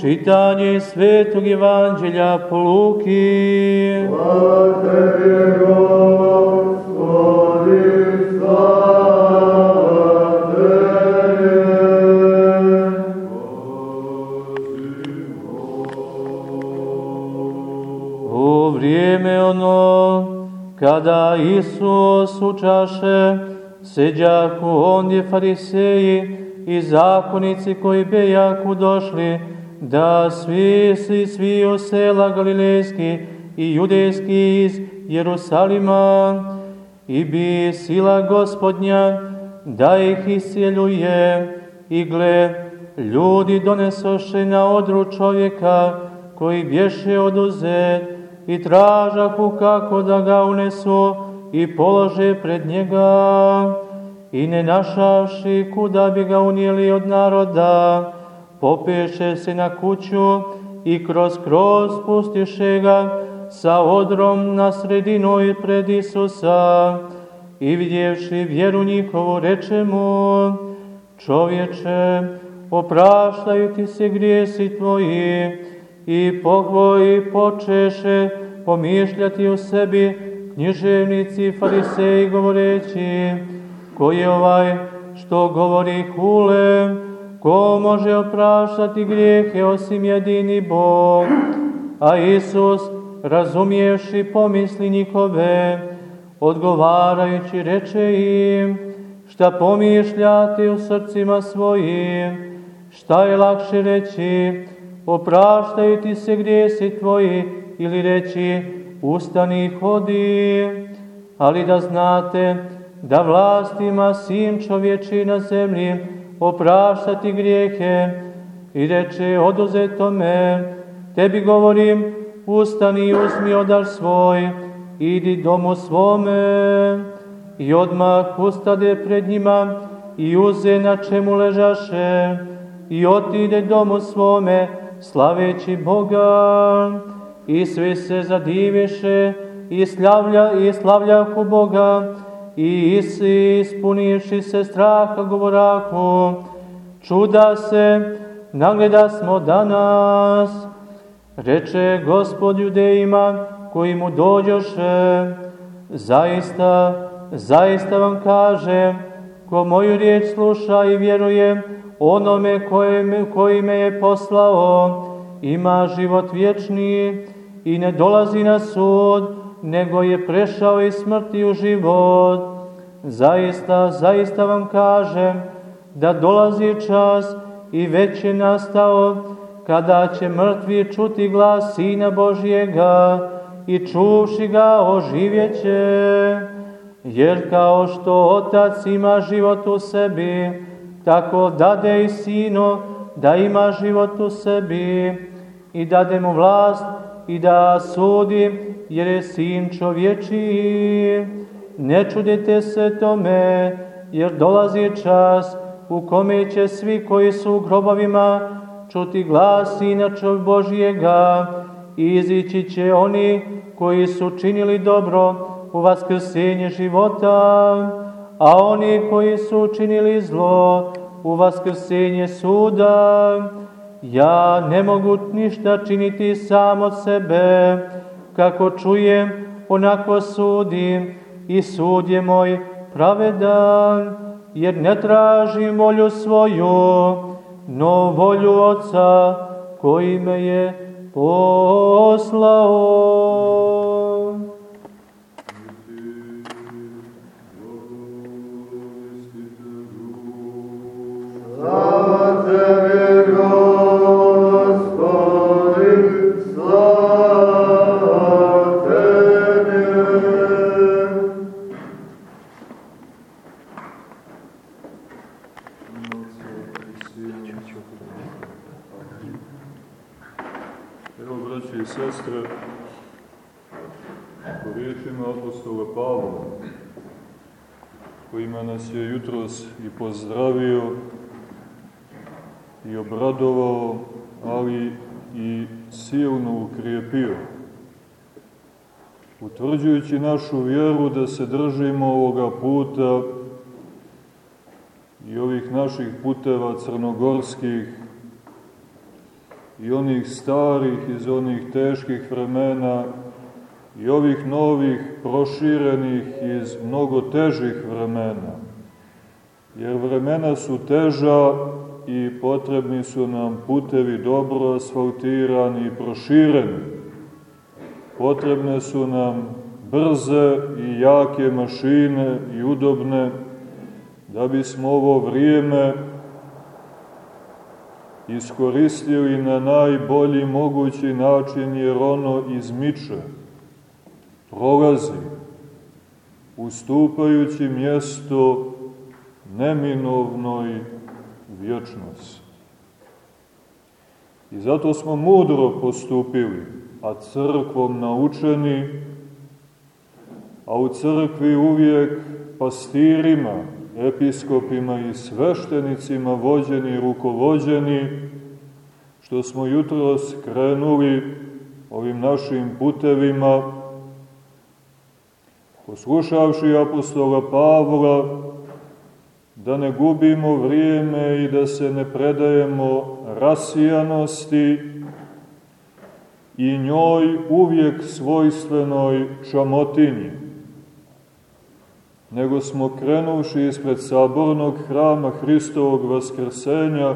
Čitanje Svetog Evanđelja po Luki. Kada Isus učaše, seđaku ondje fariseji i zakonici koji bejaku došli, da svi, svi, svi o sela Galilejski i judejski iz Jerusalima, i bi sila gospodnja da ih isjeljuje, i gle, ljudi donesoše na odru čovjeka koji bješe oduzet i tražahu kako da ga unesu i polože pred njega. I ne našavši kuda bi ga unijeli od naroda, popeše se na kuću i kroz kroz pustiše ga sa odrom na sredinu i pred Isusa. I vidjevši vjeru njihovu reče mu, čovječe, opraštaju ti se grijesi tvoji i pohvoji počeše pomišljati u sebi književnici fariseji govoreći, ko je ovaj što govori hule, ko može opraštati grijehe osim jedini Bog. A Isus, razumijevši pomisli njihove, odgovarajući reče im, šta pomišljate u srcima svojim, šta je lakše reći, opraštaju ti se grijesi tvoji, ili reći, ustani i hodi, ali da znate da vlast ima sin čovječi na zemlji, opraštati grijehe, i reče, oduzeto me, tebi govorim, ustani i uzmi odar svoj, idi domu svome, i odmah ustade pred njima i uze na čemu ležaše, i otide domu svome, slaveći Boga, i svi se zadiveše i slavlja i slavljahu Boga, i isi ispunivši se straha govorahu, čuda se nagleda smo danas. Reče gospod judejima koji mu dođoše, zaista, zaista vam kažem, ko moju riječ sluša i vjeruje onome koje, koji me je poslao, ima život vječni i ne dolazi na sud, nego je prešao iz smrti u život. Zaista, zaista vam kažem da dolazi čas i već je nastao kada će mrtvi čuti glas Sina Božijega i čuvši ga oživjeće. Jer kao što Otac ima život u sebi, tako dade i Sino da ima život u sebi i dade mu vlast i da sudi, jer je sin čovječiji. Ne čudite se tome, jer dolazi čas u kome će svi koji su u grobovima čuti glas Sina Božijega i izići će oni koji su činili dobro u vaskrsenje života, a oni koji su činili zlo u vaskrsenje suda. Ja ne mogu ništa činiti sam od sebe, kako čujem, onako sudim i sud je moj pravedan, jer ne tražim volju svoju, no volju Otca koji me je poslao. Našu vjeru da se držimo ovoga puta i ovih naših puteva crnogorskih i onih starih iz onih teških vremena i ovih novih proširenih iz mnogo težih vremena. Jer vremena su teža i potrebni su nam putevi dobro asfaltirani i prošireni. Potrebne su nam brze i jake mašine i udobne da bismo ovo vrijeme iskoristili na najbolji mogući način jer ono izmiče, prolazi, ustupajući mjesto neminovnoj vječnosti. I zato smo mudro postupili, a crkvom naučeni, a u crkvi uvijek pastirima, episkopima i sveštenicima vođeni i rukovođeni, što smo jutro skrenuli ovim našim putevima, poslušavši apostola Pavla, da ne gubimo vrijeme i da se ne predajemo rasijanosti i njoj uvijek svojstvenoj čamotinji, nego smo krenuši ispred sabornog hrama Hristovog Vaskrsenja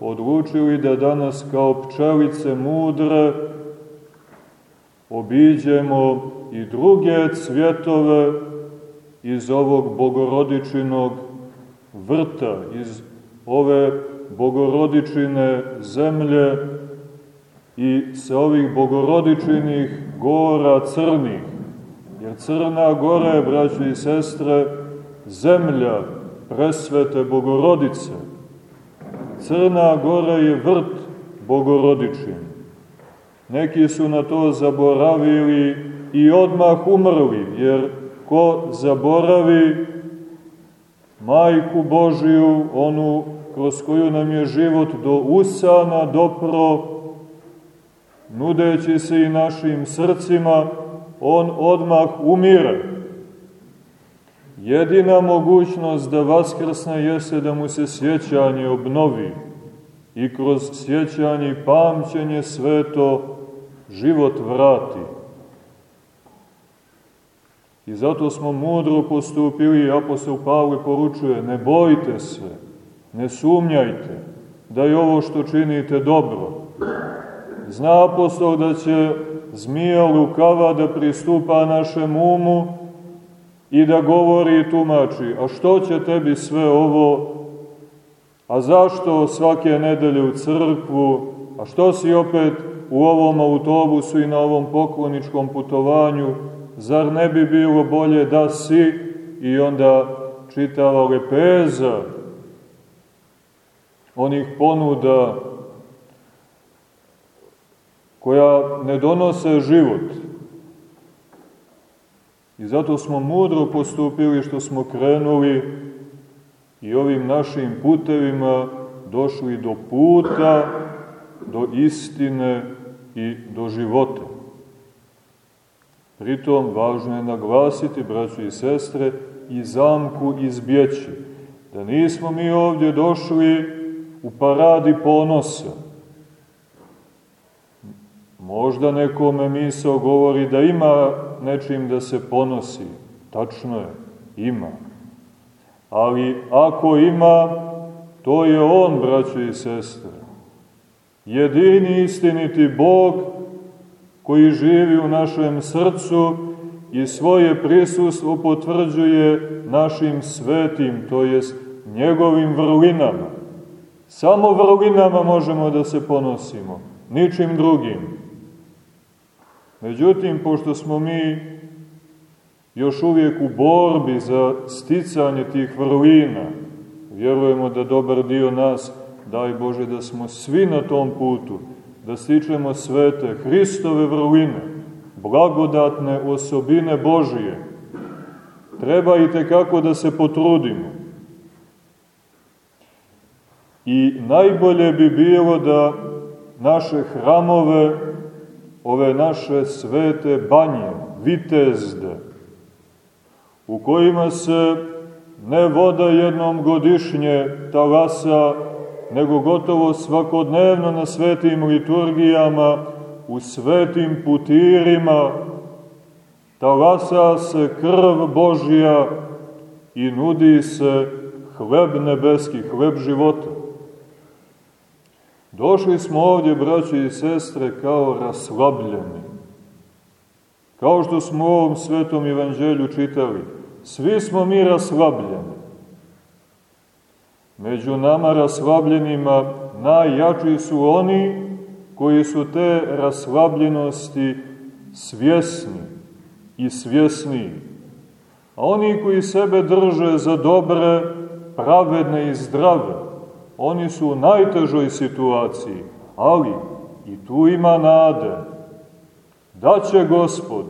odlučili da danas kao pčelice mudre obiđemo i druge cvjetove iz ovog bogorodičinog vrta, iz ove bogorodičine zemlje i sa ovih bogorodičinih gora crnih. Jer Crna gora je, braći i sestre, zemlja presvete bogorodice. Crna gora je vrt bogorodičin. Neki su na to zaboravili i odmah umrli, jer ko zaboravi Majku Božiju, onu kroz koju nam je život do usana dopro, nudeći se i našim srcima, on odmah umire. Jedina mogućnost da vaskrsne jeste da mu se sjećanje obnovi i kroz sjećanje i pamćenje sveto život vrati. I zato smo mudro postupili, apostol Pavle poručuje, ne bojte se, ne sumnjajte da je ovo što činite dobro. Zna apostol da će zmija lukava da pristupa našem umu i da govori i tumači, a što će tebi sve ovo, a zašto svake nedelje u crkvu, a što si opet u ovom autobusu i na ovom pokloničkom putovanju, zar ne bi bilo bolje da si? I onda čitava lepeza onih ponuda koja ne donose život. I zato smo mudro postupili što smo krenuli i ovim našim putevima došli do puta, do istine i do života. Pritom, važno je naglasiti, braćo i sestre, i zamku izbjeći. Da nismo mi ovdje došli u paradi ponosa. Možda nekome misao govori da ima nečim da se ponosi. Tačno je, ima. Ali ako ima, to je on, braćo i sestre. Jedini istiniti Bog koji živi u našem srcu i svoje prisustvo potvrđuje našim svetim, to jest njegovim vrlinama. Samo vrlinama možemo da se ponosimo, ničim drugim. Međutim, pošto smo mi još uvijek u borbi za sticanje tih vrlina, vjerujemo da dobar dio nas, daj Bože da smo svi na tom putu, da stičemo svete Hristove vrline, blagodatne osobine Božije, treba i tekako da se potrudimo. I najbolje bi bilo da naše hramove, ove naše svete banje, vitezde, u kojima se ne voda jednom godišnje talasa nego gotovo svakodnevno na svetim liturgijama, u svetim putirima, talasa se krv Božja i nudi se hleb nebeski, hleb života. Došli smo ovdje, braći i sestre, kao raslabljeni. Kao što smo u ovom svetom evanđelju čitali, svi smo mi raslabljeni. Među nama raslabljenima najjači su oni koji su te raslabljenosti svjesni i svjesniji. A oni koji sebe drže za dobre, pravedne i zdrave, oni su u najtežoj situaciji, ali i tu ima nade. Daće Gospod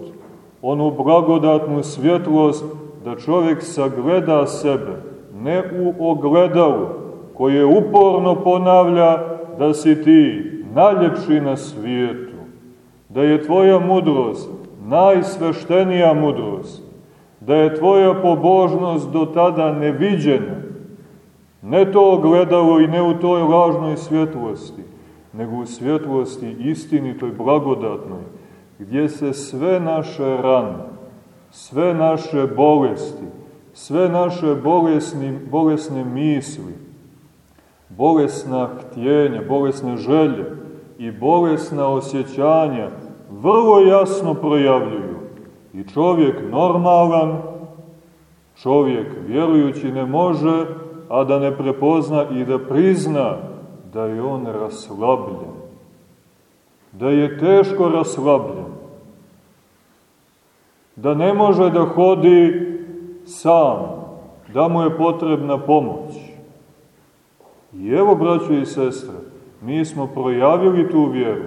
onu blagodatnu svjetlost da čovjek sagleda sebe, ne u ogledalu, koje uporno ponavlja da si ti najljepši na svijetu, da je tvoja mudrost najsveštenija mudrost, da je tvoja pobožnost do tada neviđena, ne to ogledalo i ne u toj lažnoj svjetlosti, nego u svjetlosti istinitoj, blagodatnoj, gdje se sve naše rane, sve naše bolesti, sve naše bolesni, bolesne misli, bolesna htjenja, bolesne želje i bolesna osjećanja vrlo jasno projavljuju. I čovjek normalan, čovjek vjerujući ne može, a da ne prepozna i da prizna da je on raslabljen. Da je teško raslabljen. Da ne može da hodi sam, da mu je potrebna pomoć. I evo, braćo i sestre, mi smo projavili tu vjeru.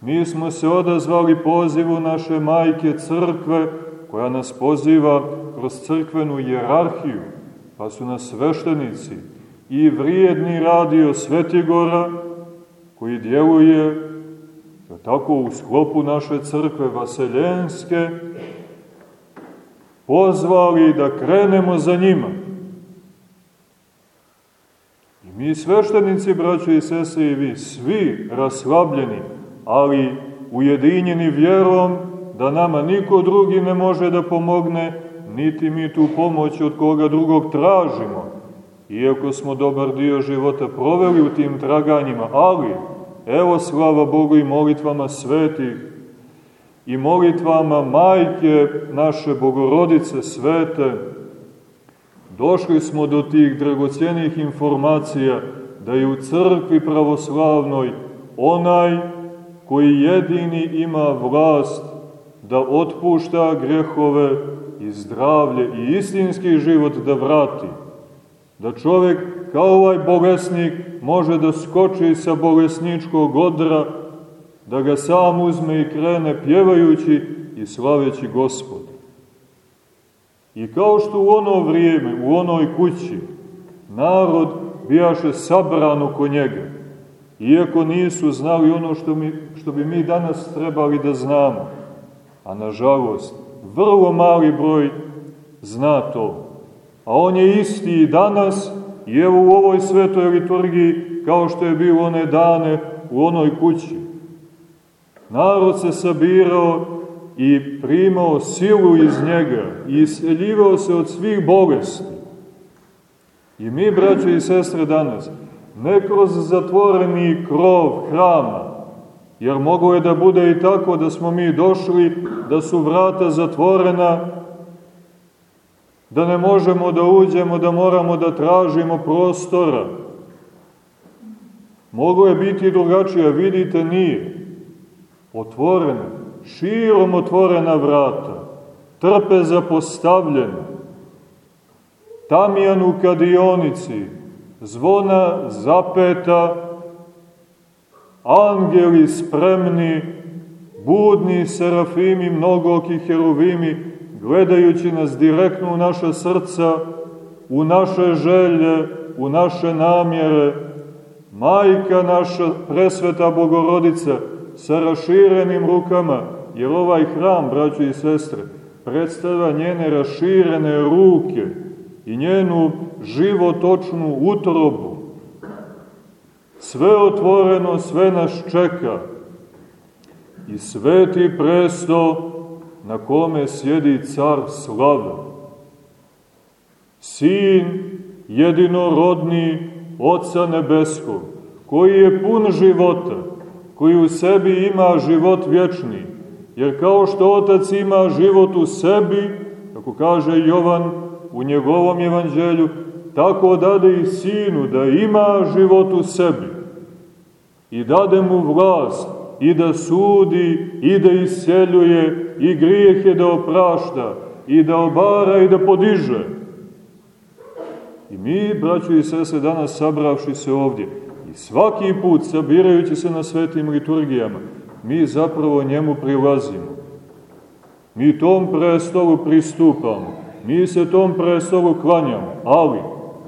Mi smo se odazvali pozivu naše majke crkve, koja nas poziva kroz crkvenu jerarhiju, pa su nas sveštenici i vrijedni radio Svetigora, koji djeluje tako u sklopu naše crkve vaseljenske, pozvali da krenemo za njima. I mi sveštenici, braćo i sese, i vi, svi raslabljeni, ali ujedinjeni vjerom da nama niko drugi ne može da pomogne, niti mi tu pomoć od koga drugog tražimo. Iako smo dobar dio života proveli u tim traganjima, ali, evo slava Bogu i molitvama svetih, i molitvama majke naše bogorodice svete, došli smo do tih dragocjenih informacija da je u crkvi pravoslavnoj onaj koji jedini ima vlast da otpušta grehove i zdravlje i istinski život da vrati. Da čovek kao ovaj bolesnik može da skoči sa bolesničkog odra da ga sam uzme i krene pjevajući i slaveći gospod. I kao što u ono vrijeme, u onoj kući, narod bijaše sabran oko njega, iako nisu znali ono što, mi, što bi mi danas trebali da znamo, a nažalost, vrlo mali broj zna to. A on je isti i danas, i evo u ovoj svetoj liturgiji, kao što je bilo one dane u onoj kući. Narod se sabirao i primao silu iz njega i iseljivao se od svih bolesti. I mi, braćo i sestre, danas, ne kroz zatvoreni krov hrama, jer moglo je da bude i tako da smo mi došli, da su vrata zatvorena, da ne možemo da uđemo, da moramo da tražimo prostora. Moglo je biti drugačije, vidite, nije otvorene, širom otvorena vrata, trpeza postavljena, tamijan u kadionici, zvona zapeta, angeli spremni, budni serafimi, mnogoki heruvimi, gledajući nas direktno u naše srca, u naše želje, u naše namjere, majka naša, presveta Bogorodica, sa raširenim rukama, jer ovaj hram, braćo i sestre, predstava njene raširene ruke i njenu životočnu utrobu. Sve otvoreno, sve nas čeka. I sveti presto na kome sjedi car slave. Sin jedinorodni Oca Nebeskog, koji je pun života, koji u sebi ima život vječni, jer kao što Otac ima život u sebi, kako kaže Jovan u njegovom evanđelju, tako dade i Sinu da ima život u sebi i dade mu vlast i da sudi i da isceljuje i grijehe da oprašta i da obara i da podiže. I mi, braćo i sese, danas sabravši se ovdje i svaki put sabirajući se na svetim liturgijama, mi zapravo njemu prilazimo. Mi tom prestolu pristupamo, mi se tom prestolu klanjamo, ali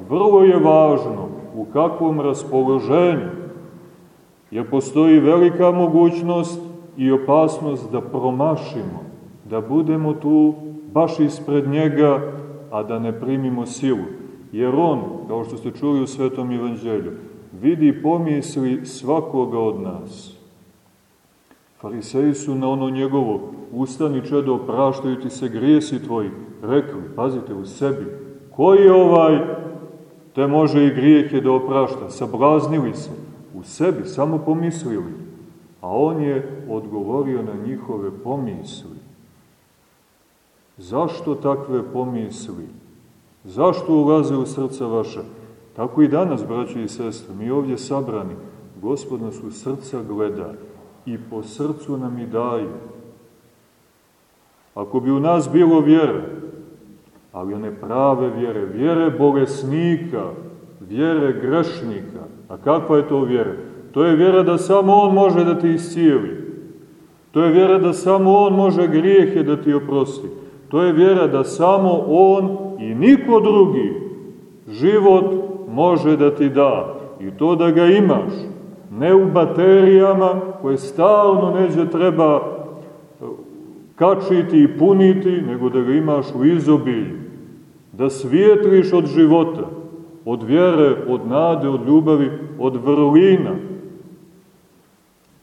vrlo je važno u kakvom raspoloženju, jer postoji velika mogućnost i opasnost da promašimo, da budemo tu baš ispred njega, a da ne primimo silu. Jer on, kao što ste čuli u Svetom Evanđelju, vidi pomisli svakoga od nas. Fariseji su na ono njegovo, ustani čedo, praštaju ti se grijesi tvoji, rekli, pazite, u sebi, koji je ovaj, te može i grijehe da oprašta, sablaznili se, u sebi, samo pomislili, a on je odgovorio na njihove pomisli. Zašto takve pomisli? Zašto ulaze u srca vaša? Tako i danas, braći i sestre, mi ovdje sabrani, Gospod nas u srca gleda i po srcu nam i daje. Ako bi u nas bilo vjere, ali one prave vjere, vjere bolesnika, vjere grešnika, a kakva je to vjera? To je vjera da samo On može da ti iscijeli. To je vjera da samo On može grijehe da ti oprosti. To je vjera da samo On i niko drugi život može da ti da. I to da ga imaš, ne u baterijama koje stalno neđe treba e, kačiti i puniti, nego da ga imaš u izobilju. Da svijetliš od života, od vjere, od nade, od ljubavi, od vrlina.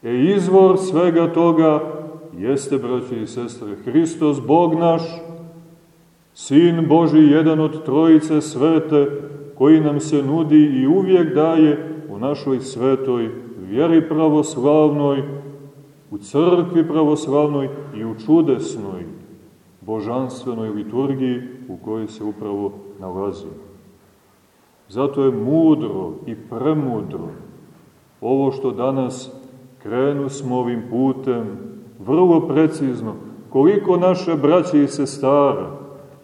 E izvor svega toga jeste, braći i sestre, Hristos, Bog naš, Sin Boži, jedan od trojice svete, koji nam se nudi i uvijek daje u našoj svetoj vjeri pravoslavnoj, u crkvi pravoslavnoj i u čudesnoj božanstvenoj liturgiji u kojoj se upravo nalazimo. Zato je mudro i premudro ovo što danas krenu smo ovim putem, vrlo precizno, koliko naše braće i sestara,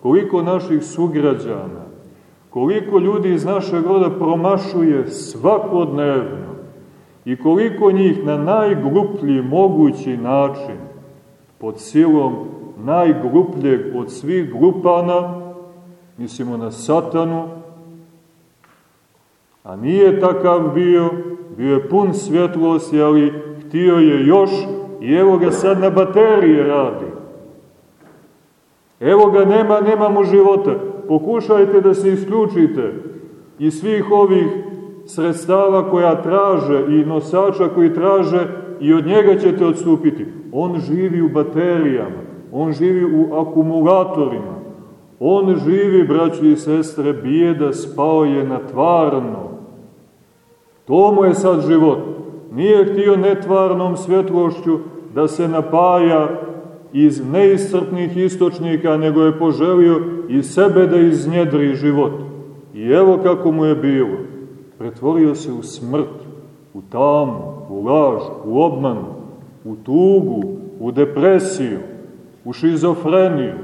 koliko naših sugrađana, koliko ljudi iz našeg roda promašuje svakodnevno i koliko njih na najgruplji mogući način, pod silom najgrupljeg od svih grupana, mislimo na satanu, a nije takav bio, bio je pun svjetlosti, ali htio je još i evo ga sad na baterije radi. Evo ga, nema, nemamo života. Pokušajte da se isključite iz svih ovih sredstava koja traže i nosača koji traže i od njega ćete odstupiti. On živi u baterijama, on živi u akumulatorima, on živi, braći i sestre, bijeda spao je na tvarno. To mu je sad život. Nije htio netvarnom svjetlošću da se napaja iz neiscrpnih istočnika, nego je poželio i sebe da iznjedri život. I evo kako mu je bilo. Pretvorio se u smrt, u tamu, u laž, u obmanu, u tugu, u depresiju, u šizofreniju,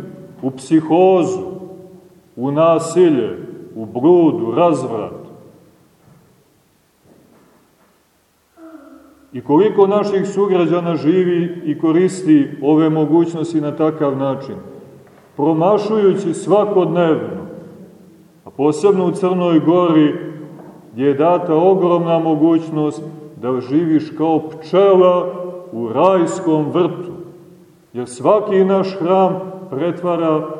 u psihozu, u nasilje, u brudu, razvrat. I koliko naših sugrađana živi i koristi ove mogućnosti na takav način, promašujući svakodnevno, a posebno u Crnoj Gori, gdje je data ogromna mogućnost da živiš kao pčela u rajskom vrtu. Jer svaki naš hram pretvara,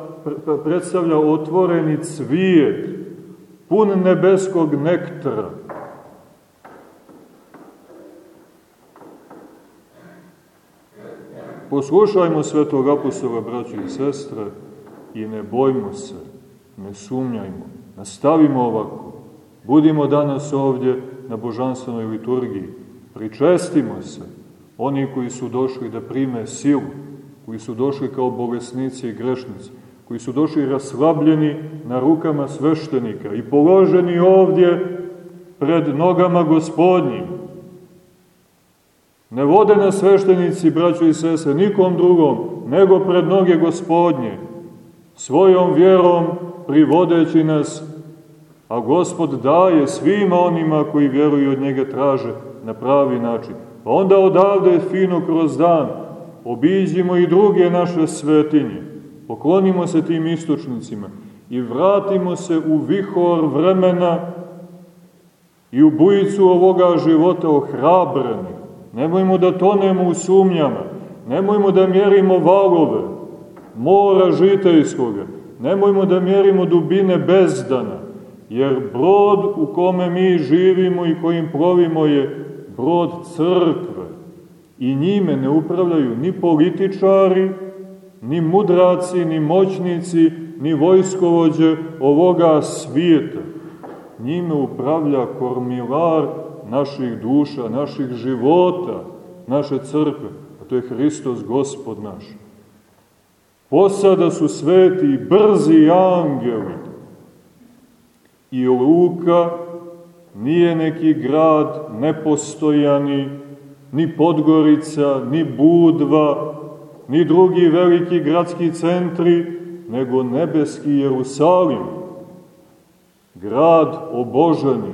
predstavlja otvoreni cvijet, pun nebeskog nektara. Poslušajmo svetog apostola, braći i sestre, i ne bojmo se, ne sumnjajmo. Nastavimo ovako. Budimo danas ovdje na božanstvenoj liturgiji. Pričestimo se, oni koji su došli da prime silu, koji su došli kao bolesnici i grešnici, koji su došli raslabljeni na rukama sveštenika i položeni ovdje pred nogama gospodnjim. Ne vode na sveštenici, braćo i sese, nikom drugom, nego pred noge gospodnje, svojom vjerom privodeći nas, a gospod daje svima onima koji vjeruju od njega traže na pravi način. Pa onda odavde fino kroz dan obiđimo i druge naše svetinje, poklonimo se tim istočnicima i vratimo se u vihor vremena i u bujicu ovoga života ohrabreni. Nemojmo da tonemo u sumnjama, nemojmo da mjerimo valove mora žitejskoga, nemojmo da mjerimo dubine bezdana, jer brod u kome mi živimo i kojim plovimo je brod crkve. I njime ne upravljaju ni političari, ni mudraci, ni moćnici, ni vojskovođe ovoga svijeta. Njime upravlja kormilar naših duša, naših života, naše crkve, a to je Hristos Gospod naš. Posada su sveti i brzi angeli. I Luka nije neki grad nepostojani, ni Podgorica, ni Budva, ni drugi veliki gradski centri, nego nebeski Jerusalim, grad oboženi,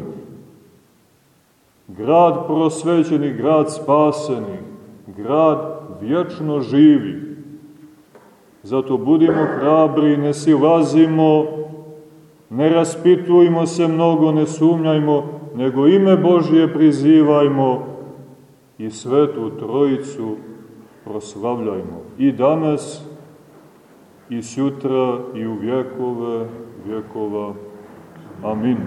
grad prosvećeni, grad spaseni, grad vječno živi. Zato budimo hrabri, ne silazimo, ne raspitujmo se mnogo, ne sumnjajmo, nego ime Božje prizivajmo i svetu trojicu proslavljajmo. I danas, i sutra, i u vjekove vjekova. Amin.